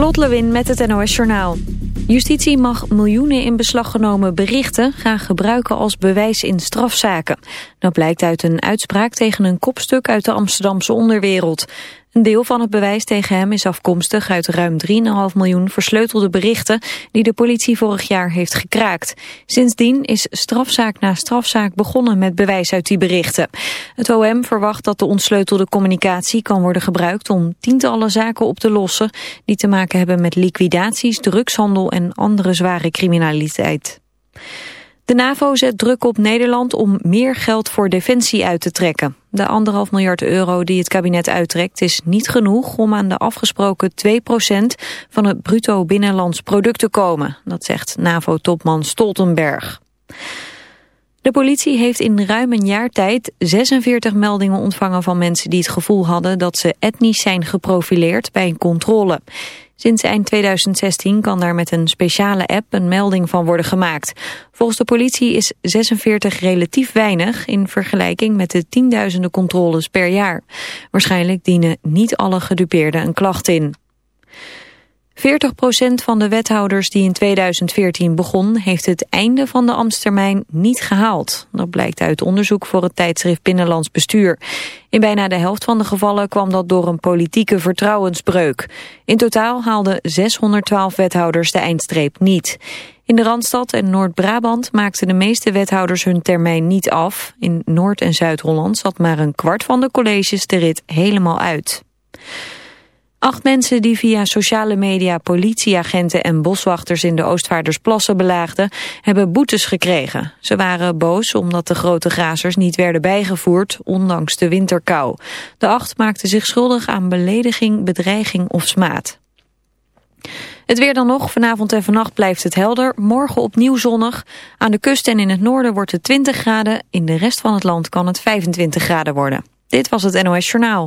Lot Lewin met het NOS Journaal. Justitie mag miljoenen in beslag genomen berichten graag gebruiken als bewijs in strafzaken. Dat blijkt uit een uitspraak tegen een kopstuk uit de Amsterdamse onderwereld. Een deel van het bewijs tegen hem is afkomstig uit ruim 3,5 miljoen versleutelde berichten die de politie vorig jaar heeft gekraakt. Sindsdien is strafzaak na strafzaak begonnen met bewijs uit die berichten. Het OM verwacht dat de ontsleutelde communicatie kan worden gebruikt om tientallen zaken op te lossen die te maken hebben met liquidaties, drugshandel en andere zware criminaliteit. De NAVO zet druk op Nederland om meer geld voor defensie uit te trekken. De anderhalf miljard euro die het kabinet uittrekt is niet genoeg om aan de afgesproken 2% van het bruto binnenlands product te komen. Dat zegt NAVO-topman Stoltenberg. De politie heeft in ruim een jaar tijd 46 meldingen ontvangen van mensen die het gevoel hadden dat ze etnisch zijn geprofileerd bij een controle. Sinds eind 2016 kan daar met een speciale app een melding van worden gemaakt. Volgens de politie is 46 relatief weinig in vergelijking met de tienduizenden controles per jaar. Waarschijnlijk dienen niet alle gedupeerden een klacht in. 40% van de wethouders die in 2014 begon... heeft het einde van de ambtstermijn niet gehaald. Dat blijkt uit onderzoek voor het tijdschrift Binnenlands Bestuur. In bijna de helft van de gevallen kwam dat door een politieke vertrouwensbreuk. In totaal haalden 612 wethouders de eindstreep niet. In de Randstad en Noord-Brabant maakten de meeste wethouders hun termijn niet af. In Noord- en Zuid-Holland zat maar een kwart van de colleges de rit helemaal uit. Acht mensen die via sociale media politieagenten en boswachters in de Oostvaardersplassen belaagden, hebben boetes gekregen. Ze waren boos omdat de grote grazers niet werden bijgevoerd, ondanks de winterkou. De acht maakten zich schuldig aan belediging, bedreiging of smaad. Het weer dan nog. Vanavond en vannacht blijft het helder. Morgen opnieuw zonnig. Aan de kust en in het noorden wordt het 20 graden. In de rest van het land kan het 25 graden worden. Dit was het NOS Journaal.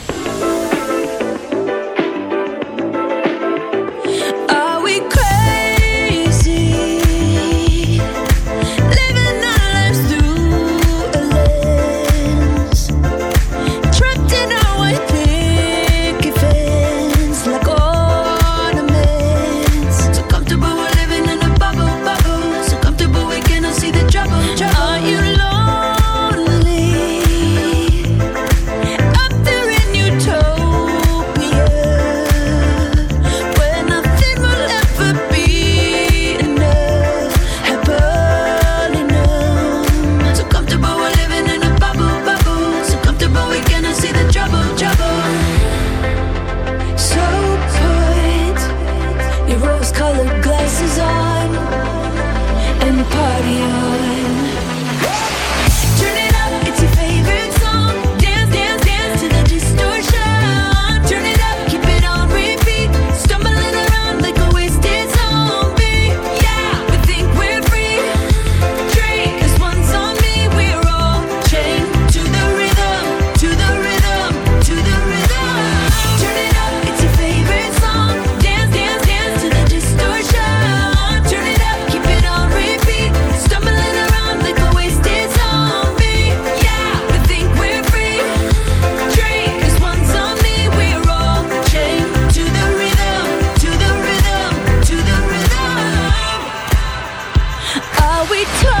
we turn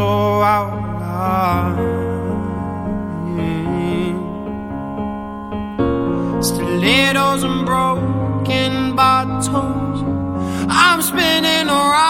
so out Stilettos and broken bottles. I'm spinning around.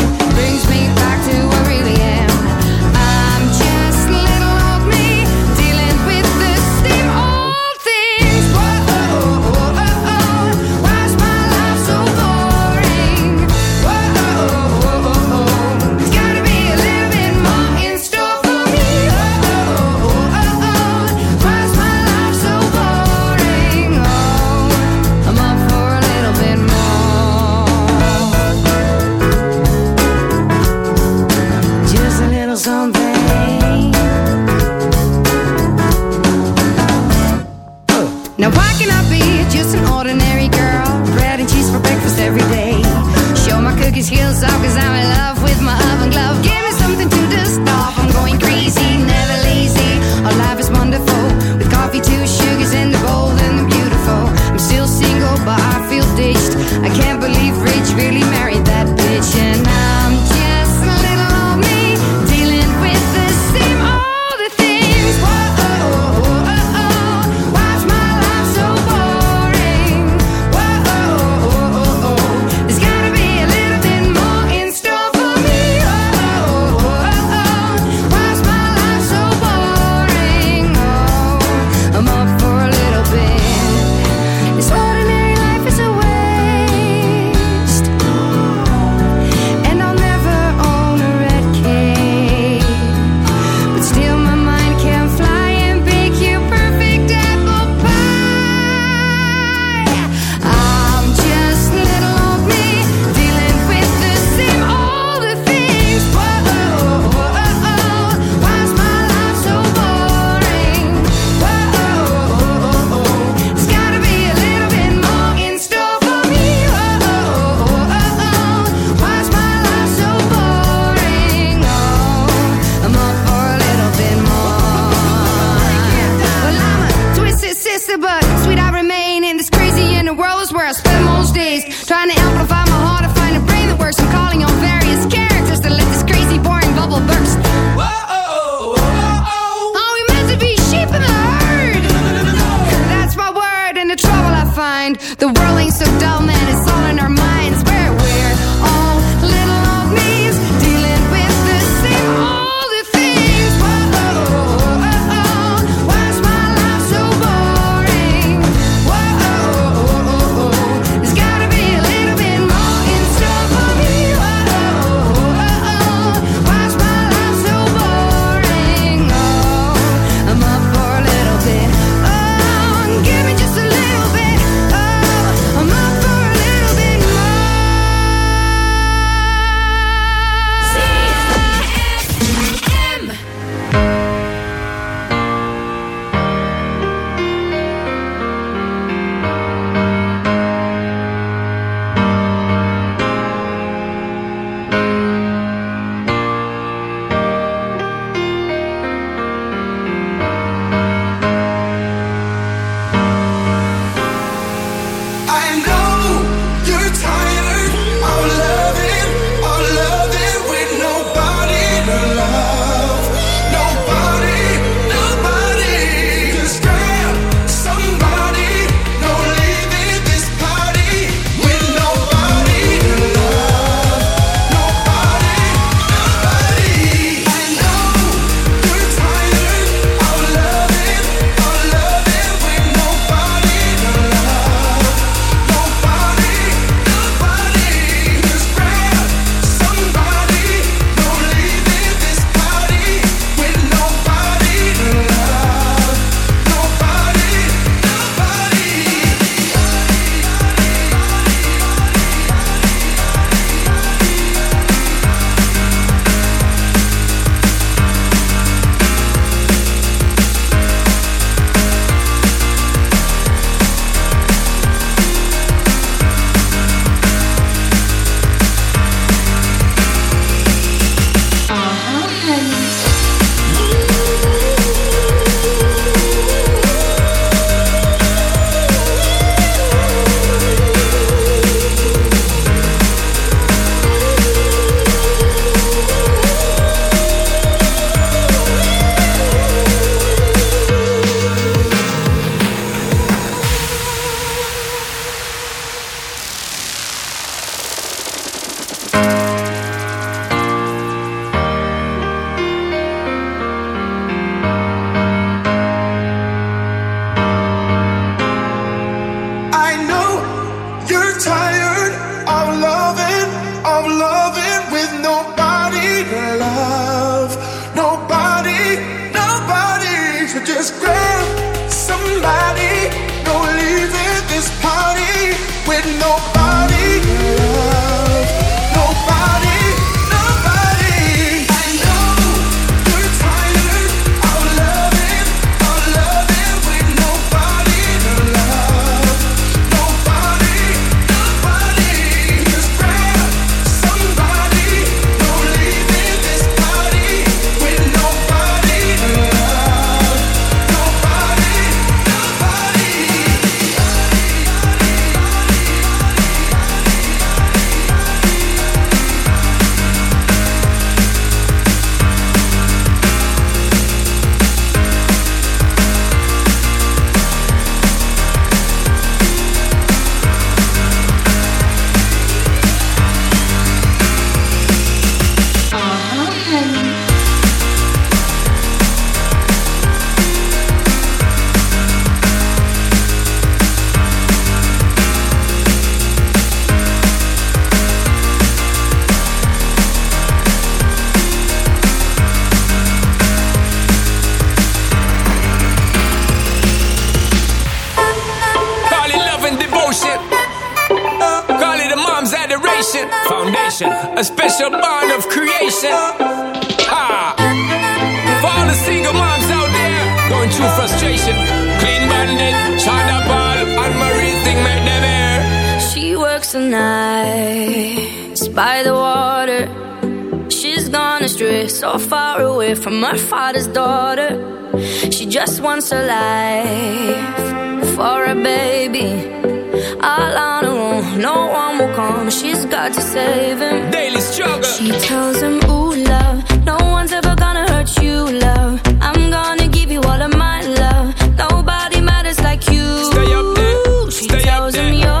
to frustration. Clean bandit, China ball, and Marie thing make them air. She works the night by the water. She's gone astray, so far away from her father's daughter. She just wants her life for a baby all on her own. No one will come. She's got to save him. Daily struggle. She tells him, Ooh, love, no one's ever. from your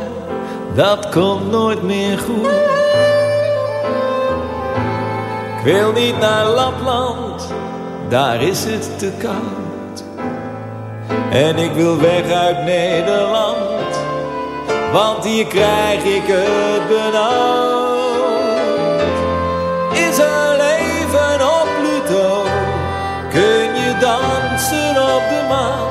dat komt nooit meer goed. Ik wil niet naar Lapland, daar is het te koud. En ik wil weg uit Nederland, want hier krijg ik het benauwd. Is er leven op Pluto? Kun je dansen op de maan?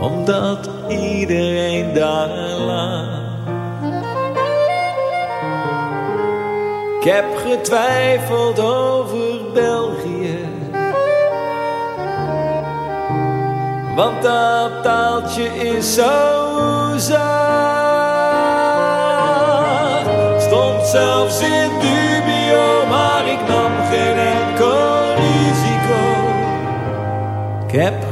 Omdat iedereen daar lag. Ik heb getwijfeld over België. Want dat taaltje is zo zacht. Stond zelfs in dubio, maar ik nam geen enkel risico. Ik heb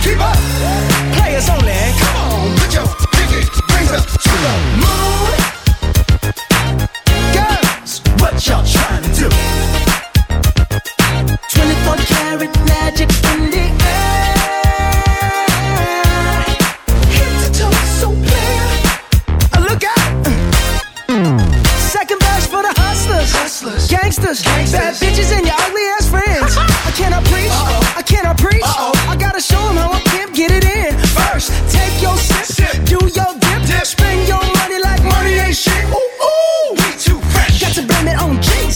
keep up. Players only. Come on, put your up what y'all trying to do? 24 karat magic in the air. To so uh, look Second for the hustlers. Gangsters, gangsters, bad bitches, and your ugly ass friends.